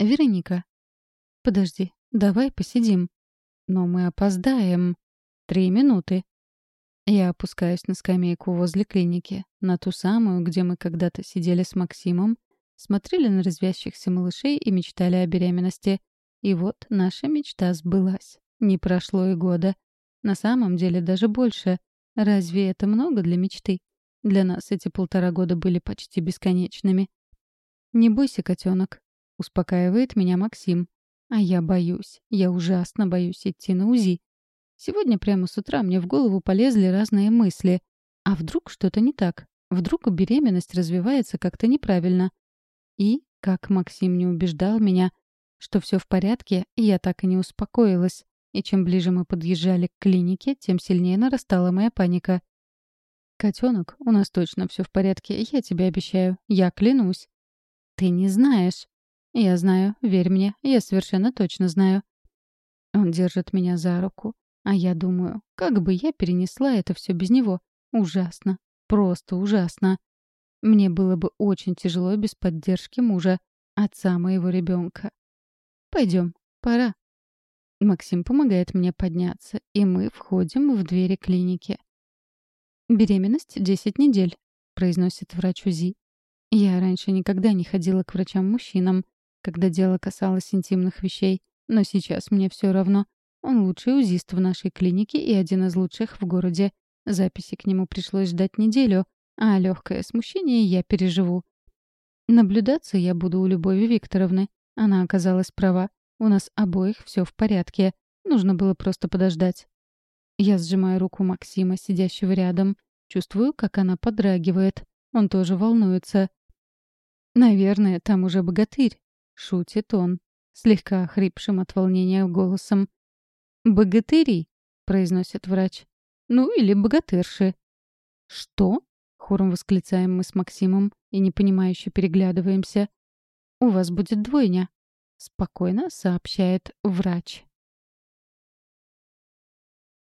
Вероника. Подожди, давай посидим. Но мы опоздаем. Три минуты. Я опускаюсь на скамейку возле клиники, на ту самую, где мы когда-то сидели с Максимом, смотрели на развящихся малышей и мечтали о беременности. И вот наша мечта сбылась. Не прошло и года. На самом деле даже больше. Разве это много для мечты? Для нас эти полтора года были почти бесконечными. «Не бойся, котенок», — успокаивает меня Максим. А я боюсь. Я ужасно боюсь идти на УЗИ. Сегодня прямо с утра мне в голову полезли разные мысли. А вдруг что-то не так? Вдруг беременность развивается как-то неправильно? И, как Максим не убеждал меня, что все в порядке, я так и не успокоилась. И чем ближе мы подъезжали к клинике, тем сильнее нарастала моя паника. «Котенок, у нас точно все в порядке, я тебе обещаю. Я клянусь». «Ты не знаешь». «Я знаю, верь мне, я совершенно точно знаю». Он держит меня за руку, а я думаю, как бы я перенесла это все без него. Ужасно. Просто ужасно. Мне было бы очень тяжело без поддержки мужа, отца моего ребенка. Пойдем, пора. Максим помогает мне подняться, и мы входим в двери клиники. «Беременность — 10 недель», — произносит врач УЗИ. Я раньше никогда не ходила к врачам-мужчинам, когда дело касалось интимных вещей, но сейчас мне все равно. Он лучший узист в нашей клинике и один из лучших в городе. Записи к нему пришлось ждать неделю, а легкое смущение я переживу. Наблюдаться я буду у Любови Викторовны. Она оказалась права. У нас обоих все в порядке. Нужно было просто подождать. Я сжимаю руку Максима, сидящего рядом. Чувствую, как она подрагивает. Он тоже волнуется. «Наверное, там уже богатырь», — шутит он, слегка хрипшим от волнения голосом. «Богатыри», — произносит врач. «Ну, или богатырши». «Что?» — хором восклицаем мы с Максимом и непонимающе переглядываемся. «У вас будет двойня», спокойно сообщает врач.